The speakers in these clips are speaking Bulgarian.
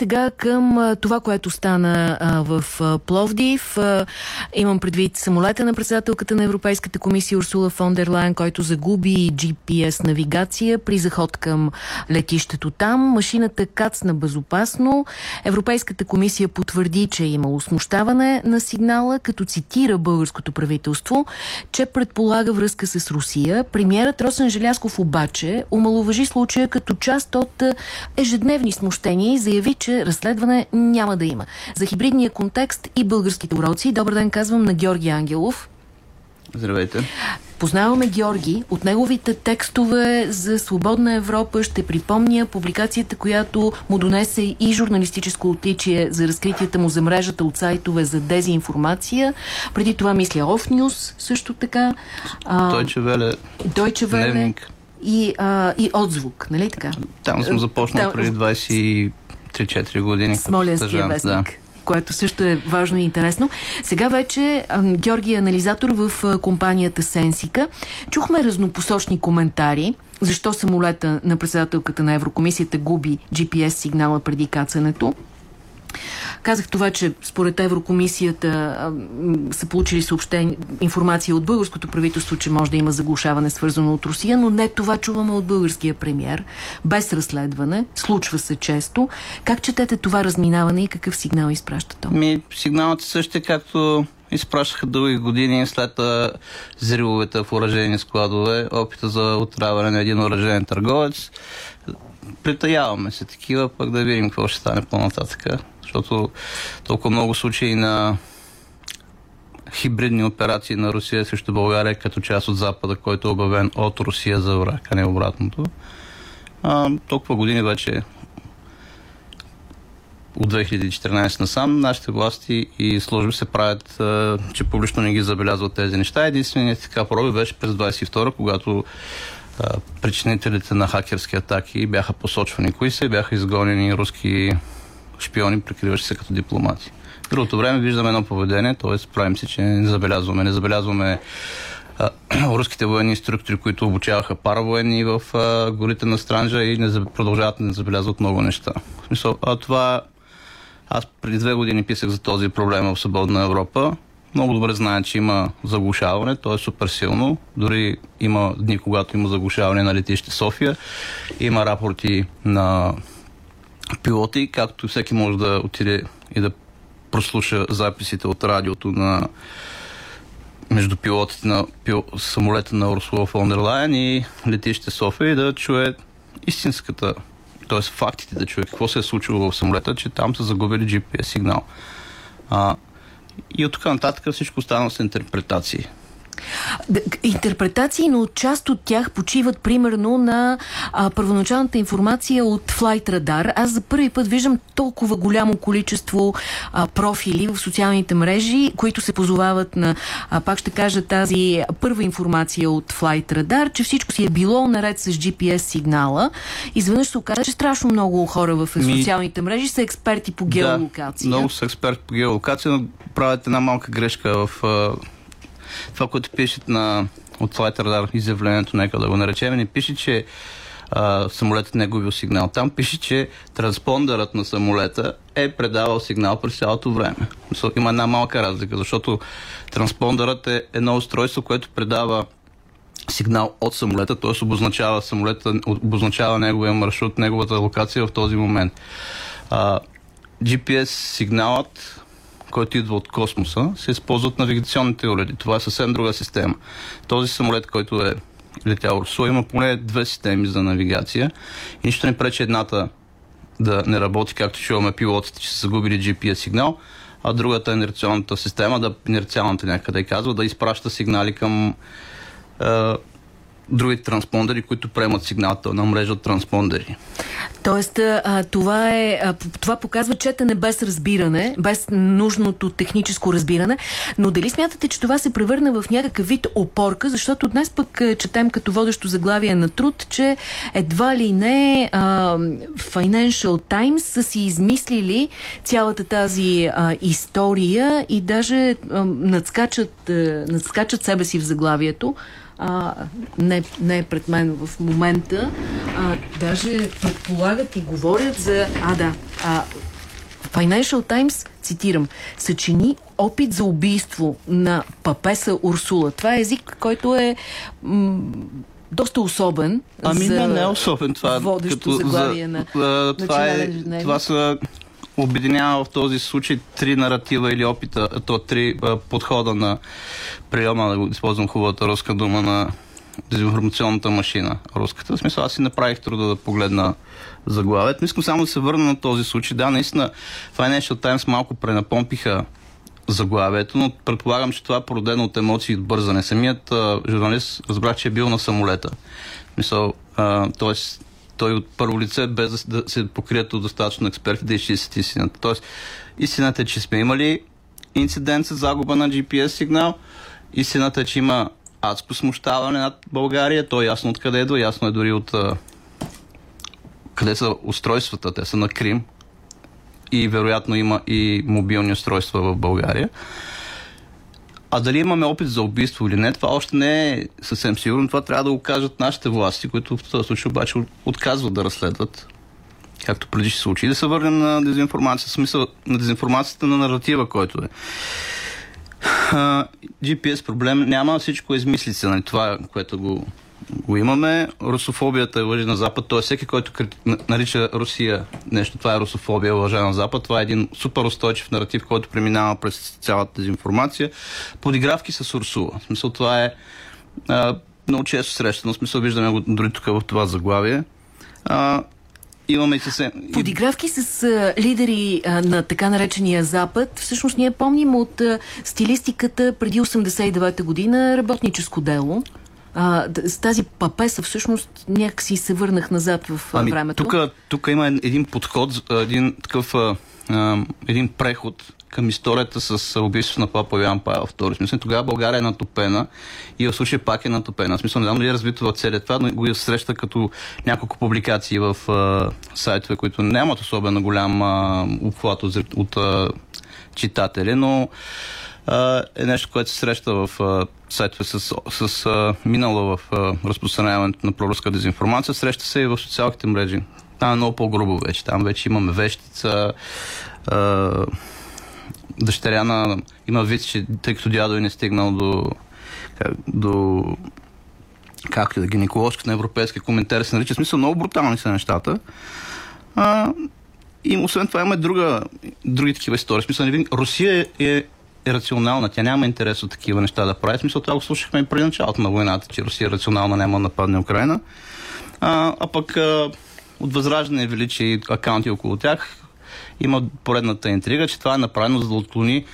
сега към това, което стана в Пловдив. Имам предвид самолета на председателката на Европейската комисия Урсула фон който загуби GPS навигация при заход към летището там. Машината кацна безопасно. Европейската комисия потвърди, че е имало смущаване на сигнала, като цитира българското правителство, че предполага връзка с Русия. Премьерът Росен Желясков обаче омалуважи случая като част от ежедневни смущения и заяви, че разследване няма да има. За хибридния контекст и българските уроци, добър ден казвам на Георги Ангелов. Здравейте. Познаваме Георги. От неговите текстове за свободна Европа ще припомня публикацията, която му донесе и журналистическо отличие за разкритията му за мрежата от сайтове за дезинформация. Преди това мисля News също така. Deutsche Welle. Deutsche Welle. И, а, и отзвук, нали така? Там съм започнал Там... преди 23-4 години. Смоленския вестник. Да което също е важно и интересно. Сега вече Георги е анализатор в компанията Сенсика. Чухме разнопосочни коментари защо самолета на председателката на Еврокомисията губи GPS сигнала преди кацането. Казах това, че според Еврокомисията а, са получили съобщение, информация от българското правителство, че може да има заглушаване свързано от Русия, но не това чуваме от българския премьер. Без разследване, случва се често. Как четете това разминаване и какъв сигнал изпраща то? Ми, сигналът е също както изпращаха дълги години след зривовете в уражени складове, опита за отравяне на един уражен търговец. Притаяваме се такива, пък да видим какво ще стане по-нататък защото толкова много случаи на хибридни операции на Русия срещу България като част от Запада, който е обявен от Русия за враг, а не обратното. А, толкова години вече от 2014 насам нашите власти и служби се правят, а, че публично не ги забелязват тези неща. Единственият така проби беше през 22 когато а, причинителите на хакерски атаки бяха посочвани кои са бяха изгонени руски шпиони, прикриващи се като дипломати. Другото време виждаме едно поведение, т.е. правим се, че не забелязваме. Не забелязваме руските военни структури, които обучаваха паравоенни в а, горите на Странжа и не продължават да не забелязват много неща. В смисъл, а това аз преди две години писах за този проблем в Свободна Европа. Много добре знаят, че има заглушаване, то е супер силно. Дори има дни, когато има заглушаване на летище София. Има рапорти на пилоти, както всеки може да отиде и да прослуша записите от радиото на между пилотите на пил... самолета на Урсула фон дер Лайен и летище София и да чуе истинската, т.е. фактите да чуе какво се е случило в самолета, че там са загубили GPS сигнал. А, и от тук нататък всичко останало са интерпретации. Интерпретации, но част от тях почиват примерно на а, първоначалната информация от Flight Radar. Аз за първи път виждам толкова голямо количество а, профили в социалните мрежи, които се позовават на, а, пак ще кажа, тази първа информация от Flight Radar, че всичко си е било наред с GPS сигнала. Изведнъж се оказа, че страшно много хора в социалните мрежи са експерти по геолокация. Да, много са експерти по геолокация, но правят една малка грешка в това, което пишат на от Radar изявлението, нека да го наречем, не пише, че а, самолетът не е губил сигнал. Там пише, че транспондерът на самолета е предавал сигнал през цялото време. Има една малка разлика, защото транспондерът е едно устройство, което предава сигнал от самолета, т.е. обозначава самолета, обозначава неговия маршрут, неговата локация в този момент. А, GPS сигналът който идва от космоса, се използват навигационните уреди. Това е съвсем друга система. Този самолет, който е летял Русо, има поне две системи за навигация. И нищо не пречи едната да не работи, както чуваме пилотите, че са загубили GPS сигнал, а другата е инерционната система, да, инерциалната някъде казва, да изпраща сигнали към е, други транспондери, които приемат сигналата на мрежа от транспондери. Тоест, а, това, е, а, това показва четене без разбиране, без нужното техническо разбиране, но дали смятате, че това се превърна в някакъв вид опорка, защото днес пък четем като водещо заглавие на труд, че едва ли не а, Financial Times са си измислили цялата тази а, история и даже а, надскачат, а, надскачат себе си в заглавието а, не, не е пред мен в момента, а, даже предполагат и говорят за... А, да, а, Financial Times, цитирам, съчини опит за убийство на папеса Урсула. Това е език, който е доста особен. Ами за не, не е особен. Това водещо като заглавие за, на, това, е, това са обединява в този случай три наратива или опита, то три а, подхода на приема, да го използвам хубавата руска дума на дезинформационната машина, руската. В смисъл, аз си направих труда да погледна заглавието. Искам само да се върна на този случай. Да, наистина Financial Times малко пренапомпиха заглавието, но предполагам, че това е породено от емоции и от бързане. Самият а, журналист разбрах, че е бил на самолета. Мисъл, т.е. той от първо лице, без да, се покрият от достатъчно експерти, да изчистят истината. Тоест, истината е, че сме имали инцидент с загуба на GPS сигнал. Истината е, че има адско смущаване над България. То е ясно откъде идва, ясно е дори от къде са устройствата. Те са на Крим, и вероятно има и мобилни устройства в България. А дали имаме опит за убийство или не, това още не е съвсем сигурно. Това трябва да го кажат нашите власти, които в този случай обаче отказват да разследват, както преди ще случаи. Да се върнем на дезинформация, смисъл на дезинформацията на наратива, който е. GPS проблем няма, всичко е измислица, нали? това, което го го имаме. Русофобията е лъжа на Запад. Тоест всеки, който нарича Русия нещо, това е русофобия, лъжа на Запад. Това е един супер устойчив наратив, който преминава през цялата тази информация. Подигравки с Урсула. В смисъл това е а, много често срещано. В смисъл виждаме го дори тук в това заглавие. А, имаме и съвсем... Подигравки с а, лидери а, на така наречения Запад. Всъщност ние помним от а, стилистиката преди 89-та година работническо дело а, с тази папеса всъщност някакси се върнах назад в ами, времето. Тук има един подход, един такъв а, един преход към историята с убийството на папа Йоан Павел II. Смисъл, тогава България е натопена и в случай пак е натопена. Смисъл, не знам дали е развито в целият това, но го среща като няколко публикации в а, сайтове, които нямат особено голям а, обхват от, от а, читатели, но е нещо, което се среща в сайтове с, с минало в разпространяването на проруска дезинформация, среща се и в социалните мрежи. Там е много по-грубо вече. Там вече имаме вещица, а, дъщеря на... Има вид, че тъй като дядо е не стигнал до, до както да гинеколожка на европейски коментар се нарича. Смисъл много брутални са нещата. А, и освен това има друга, други такива истории. Смисъл, Русия е е рационална. Тя няма интерес от такива неща да прави. Смисъл, това го слушахме и преди началото на войната, че Русия рационално няма да нападне Украина. А, а пък а, от възраждане величи акаунти около тях има поредната интрига, че това е направено за да отклони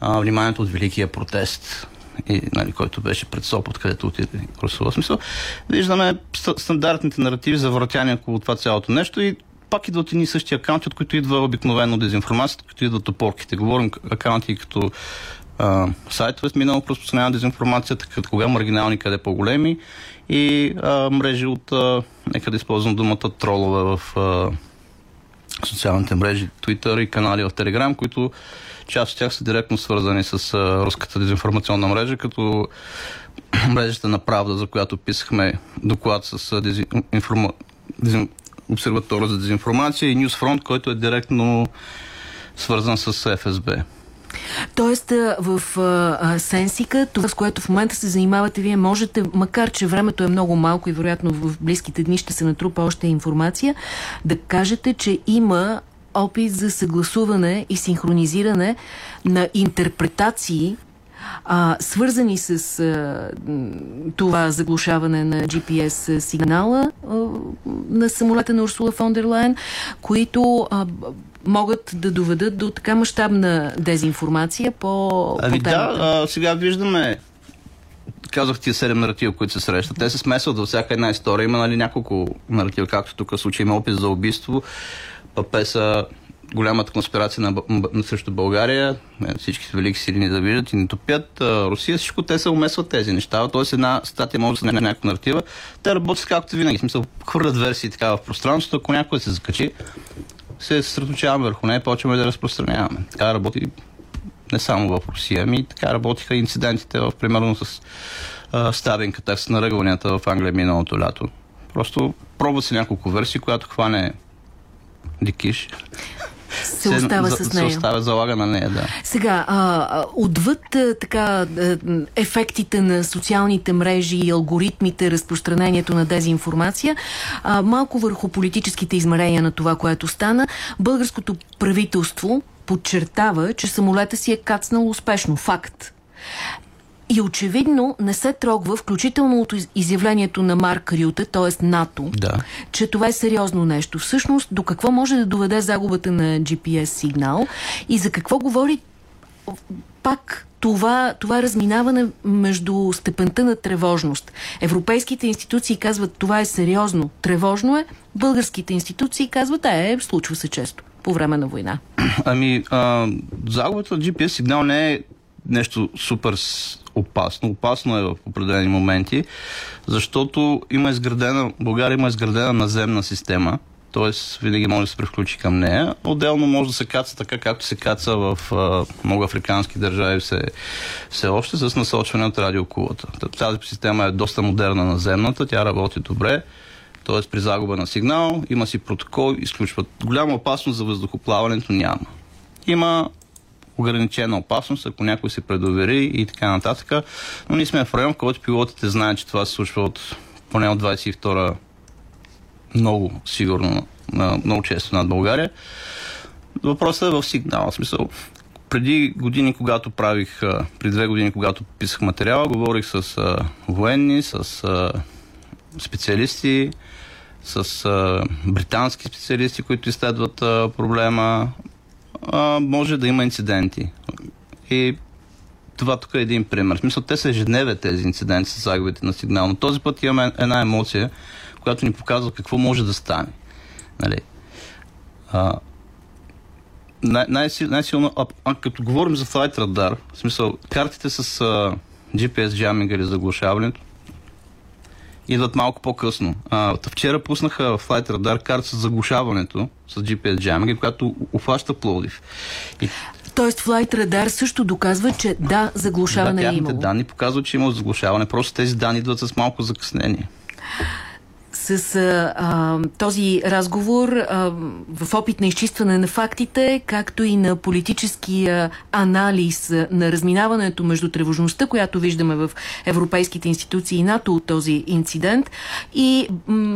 а, вниманието от великия протест и, нали, който беше пред Сопот, където отиде Русова. Смисъл, виждаме стандартните наративи за въртяне около това цялото нещо и пак идват едни същи акаунти, от които идва обикновено дезинформацията, които идват опорките. Говорим акаунти като а, сайтове с минало разпространява дезинформацията, като кога маргинални, къде по-големи и а, мрежи от, а, нека да използвам думата, тролове в а, социалните мрежи, Twitter и канали в Telegram, които част от тях са директно свързани с а, руската дезинформационна мрежа, като мрежата на правда, за която писахме доклад с дезинформа... дезин обсерватора за дезинформация и Ньюсфронт, който е директно свързан с ФСБ. Тоест в а, Сенсика, това с което в момента се занимавате, вие можете, макар че времето е много малко и вероятно в близките дни ще се натрупа още информация, да кажете, че има опит за съгласуване и синхронизиране на интерпретации а, свързани с а, това заглушаване на GPS сигнала а, на самолета на Урсула фон дер Лайен, които а, могат да доведат до така мащабна дезинформация по, ами по да, а, сега виждаме казах тия седем наратива, които се срещат. Те се смесват във всяка една история. Има нали, няколко наратива, както тук случай има опит за убийство. Папеса голямата конспирация на, на срещу България, е, всички велики сили ни да видят и ни топят. Русия, всичко те се умесват тези неща. Тоест една статия може да се някаква наратива. Те работят както винаги. Смисъл, хвърлят версии така в пространството. Ако някой се закачи, се съсредоточаваме върху нея почваме да разпространяваме. Така работи не само в Русия, ами така работиха инцидентите в, примерно с стабинка, така с наръгванията в Англия миналото лято. Просто пробва се няколко версии, която хване дикиш се остава за, с нея. Се остава залага на нея, да. Сега, а, отвъд а, така ефектите на социалните мрежи и алгоритмите, разпространението на дезинформация, а, малко върху политическите измерения на това, което стана, българското правителство подчертава, че самолета си е кацнал успешно. Факт. И очевидно не се трогва, включително от изявлението на Марк Рюте, т.е. НАТО, да. че това е сериозно нещо. Всъщност, до какво може да доведе загубата на GPS сигнал и за какво говори пак това, това разминаване между степента на тревожност. Европейските институции казват, това е сериозно, тревожно е. Българските институции казват, е, случва се често по време на война. Ами, а, загубата на GPS сигнал не е нещо супер опасно. Опасно е в определени моменти, защото има изградена, България има изградена наземна система, т.е. винаги може да се превключи към нея. Отделно може да се каца така, както се каца в а, много африкански държави все, все още, с насочване от радиокулата. Тази система е доста модерна наземната, тя работи добре. Т.е. при загуба на сигнал има си протокол, изключват. Голяма опасност за въздухоплаването няма. Има ограничена опасност, ако някой се предовери и така нататък. Но ние сме в район, в който пилотите знаят, че това се случва от поне от 22 много сигурно, много често над България. Въпросът е в сигнал. В смисъл, преди години, когато правих, при две години, когато писах материала, говорих с военни, с специалисти, с британски специалисти, които изследват проблема а, може да има инциденти. И това тук е един пример. В смисъл, те са ежедневе тези инциденти с загубите на сигнал. Но този път имаме една емоция, която ни показва какво може да стане. Нали? А, най- най-силно, а, а, като говорим за Flight Radar, в смисъл, картите с а, GPS джаминга или заглушаването, идват малко по-късно. А, вчера пуснаха в Flight Radar карта с заглушаването с GPS джаминга, която ухваща Пловдив. И... Тоест Flight Radar също доказва, че да, заглушаване да, е имало. данни показват, че има заглушаване, просто тези данни идват с малко закъснение с а, този разговор а, в опит на изчистване на фактите, както и на политически а, анализ на разминаването между тревожността, която виждаме в европейските институции и НАТО от този инцидент и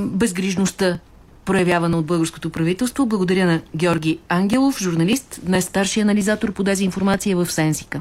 безгрижността проявявана от българското правителство. Благодаря на Георги Ангелов, журналист, днес старши анализатор по дезинформация в Сенсика.